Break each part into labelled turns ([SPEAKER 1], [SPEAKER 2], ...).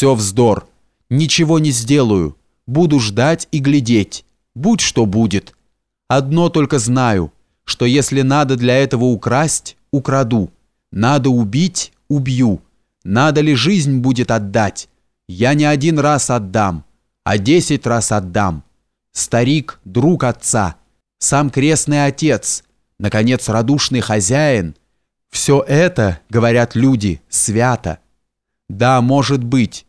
[SPEAKER 1] Все вздор. Ничего не сделаю. Буду ждать и глядеть. Будь что будет. Одно только знаю, что если надо для этого украсть, украду. Надо убить, убью. Надо ли жизнь будет отдать? Я не один раз отдам, а десять раз отдам. Старик, друг отца, сам крестный отец, наконец, радушный хозяин. Все это, говорят люди, свято. Да, может быть,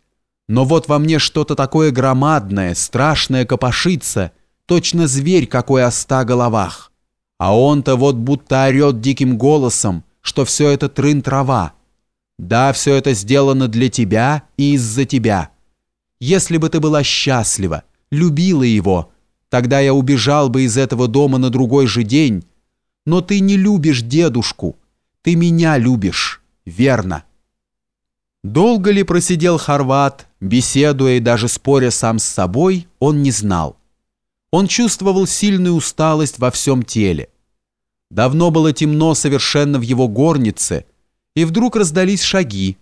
[SPEAKER 1] но вот во мне что-то такое громадное, страшное копошится, точно зверь какой о ста головах. А он-то вот будто орет диким голосом, что все это трын-трава. Да, все это сделано для тебя и из-за тебя. Если бы ты была счастлива, любила его, тогда я убежал бы из этого дома на другой же день. Но ты не любишь дедушку, ты меня любишь, верно». Долго ли просидел Хорват, беседуя и даже споря сам с собой, он не знал. Он чувствовал сильную усталость во всем теле. Давно было темно совершенно в его горнице, и вдруг раздались шаги.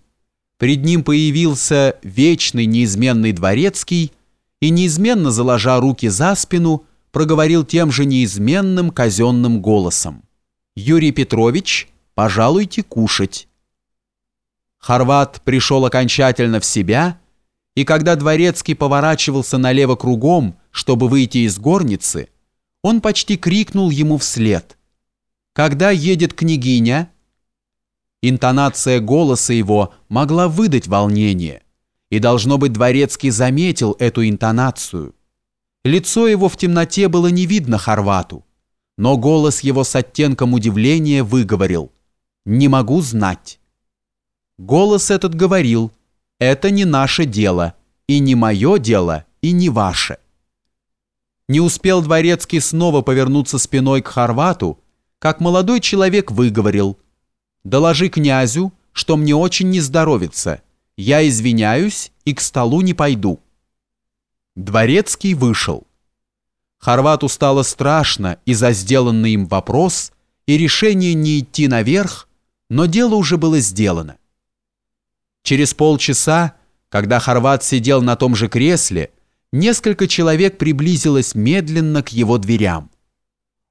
[SPEAKER 1] Пред ним появился вечный неизменный дворецкий и, неизменно заложа руки за спину, проговорил тем же неизменным казенным голосом. «Юрий Петрович, пожалуйте кушать». Хорват пришел окончательно в себя, и когда Дворецкий поворачивался налево кругом, чтобы выйти из горницы, он почти крикнул ему вслед. «Когда едет княгиня?» Интонация голоса его могла выдать волнение, и, должно быть, Дворецкий заметил эту интонацию. Лицо его в темноте было не видно Хорвату, но голос его с оттенком удивления выговорил «Не могу знать». Голос этот говорил, это не наше дело, и не мое дело, и не ваше. Не успел Дворецкий снова повернуться спиной к Хорвату, как молодой человек выговорил, «Доложи князю, что мне очень не здоровится, я извиняюсь и к столу не пойду». Дворецкий вышел. Хорвату стало страшно и за сделанный им вопрос, и решение не идти наверх, но дело уже было сделано. Через полчаса, когда Хорват сидел на том же кресле, несколько человек приблизилось медленно к его дверям.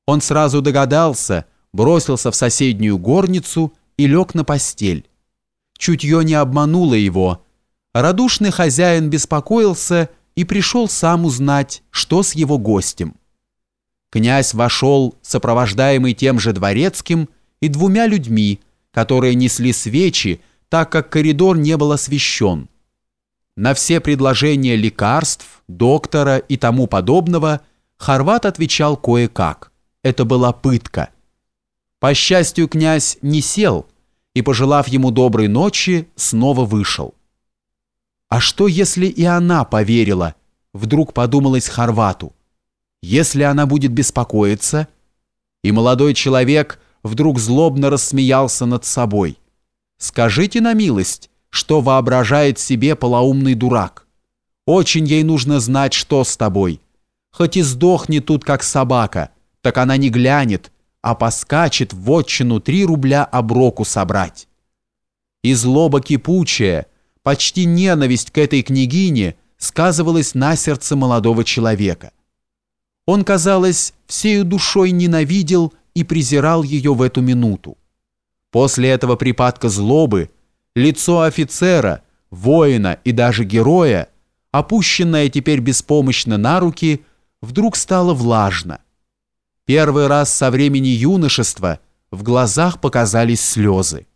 [SPEAKER 1] Он сразу догадался, бросился в соседнюю горницу и лег на постель. Чутье не обмануло его. Радушный хозяин беспокоился и пришел сам узнать, что с его гостем. Князь вошел, сопровождаемый тем же дворецким и двумя людьми, которые несли свечи, так как коридор не был освещен. На все предложения лекарств, доктора и тому подобного Хорват отвечал кое-как. Это была пытка. По счастью, князь не сел и, пожелав ему доброй ночи, снова вышел. А что, если и она поверила, вдруг подумалось Хорвату? Если она будет беспокоиться? И молодой человек вдруг злобно рассмеялся над собой – Скажите на милость, что воображает себе полоумный дурак. Очень ей нужно знать, что с тобой. Хоть и сдохнет тут, как собака, так она не глянет, а поскачет в отчину три рубля оброку собрать. И злоба кипучая, почти ненависть к этой княгине сказывалась на сердце молодого человека. Он, казалось, всею душой ненавидел и презирал ее в эту минуту. После этого припадка злобы лицо офицера, воина и даже героя, опущенное теперь беспомощно на руки, вдруг стало влажно. Первый раз со времени юношества в глазах показались слезы.